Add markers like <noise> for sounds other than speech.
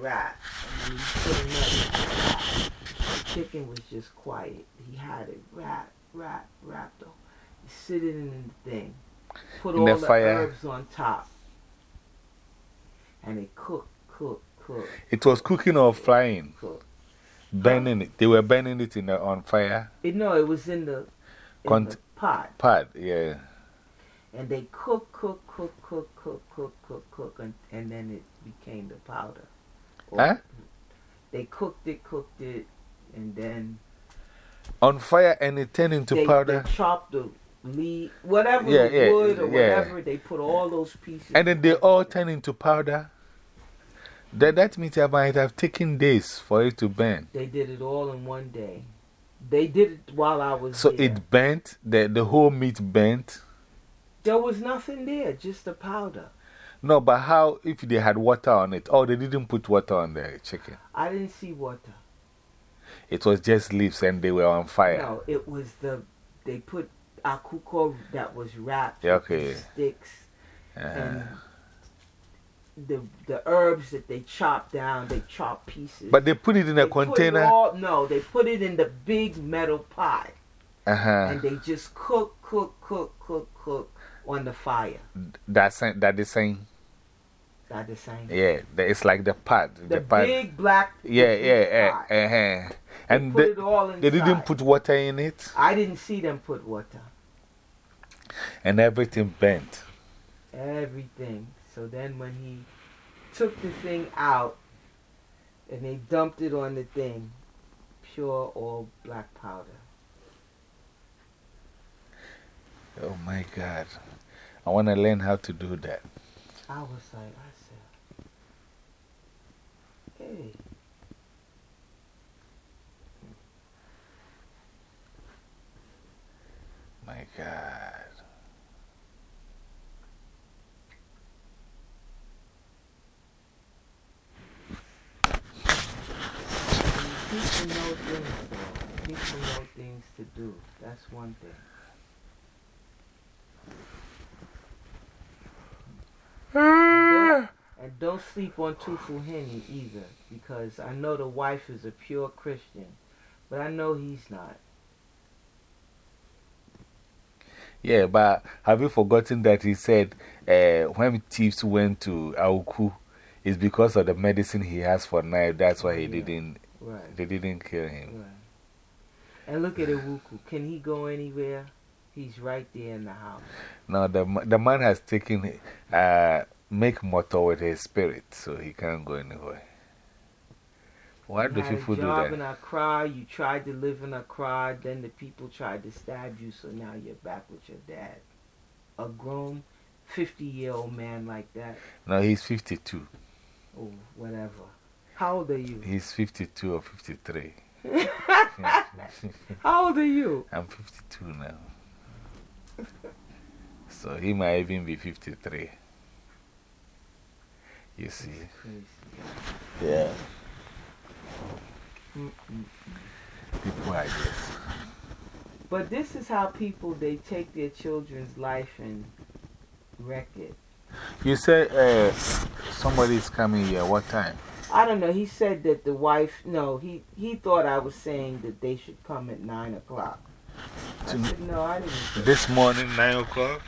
rat. And when he put another rat, the chicken was just quiet. He had it rat, rat, rat though. He sit it in the thing. Put In all the the, herbs on top. And it cook, cook, cook, It was cooking or frying, cook. burning it. They were burning it in the, on fire. It, no, it was in the, in Cont- the pot. Pot, yeah. And they cook, cook, cook, cook, cook, cook, cook, cook, and, and then it became the powder. Huh? They cooked it, cooked it, and then On fire and it turned into they, powder. they chopped the meat, whatever Yeah, the yeah, wood or yeah. whatever. They put all those pieces. And then they all turn into powder. That, that means it might have taken days for it to burn. They did it all in one day. They did it while I was So there. it burnt, the, the whole meat burnt. there was nothing there, just the powder. No, but how if they had water on it? Oh, they didn't put water on the chicken. I didn't see water. It was just leaves and they were on fire. No, it was the they put akuko that was wrapped okay. sticks Uh, and the the herbs that they chopped down, they chopped pieces. but they put it in a They it container. all- no, they put it in the big metal pot Uh -huh. and they just cook, cook, cook, cook, cook on the fire. That's that is saying, That the same. yeah, it's like the pot. The, The, pot. big black. Yeah, yeah, yeah. pot. Uh -huh. And put they, it all they didn't put water in it, I didn't see them put water. and everything bent. Everything. So then when he took the thing out and they dumped it on the thing, pure all black powder. Oh my God. I want to learn how to do that. I was like, I said, hey. My God. People know things, though. People know things to do. That's one thing. And don't sleep on Tufu Henny either, because I know the wife is a pure Christian, but I know he's not. Yeah, but have you forgotten that he said uh, when thieves went to Auku, it's because of the medicine he has for knife. That's why he Yeah. didn't, Right, they didn't kill him. right. And look at Iwuku. Can he go anywhere? He's right there in the house. Now, the, the man has taken, uh, make motor with his spirit, so he can't go anywhere. Why you do people a do job that? in Accra, you tried to live in Accra, then the people tried to stab you, so now you're back with your dad. A grown 50 year old man like that, No, he's 52. Oh, whatever. How old are you? He's 52 or 53. <laughs> How old are you? I'm 52 now. <laughs> So he might even be 53. You see? Yeah. Mm-mm. People are just. But this is how people they take their children's life and wreck it. You said uh, somebody's coming here. What time? I don't know. He said that the wife. No, he he thought I was saying that they should come at nine o'clock. To, this morning, 9 o'clock,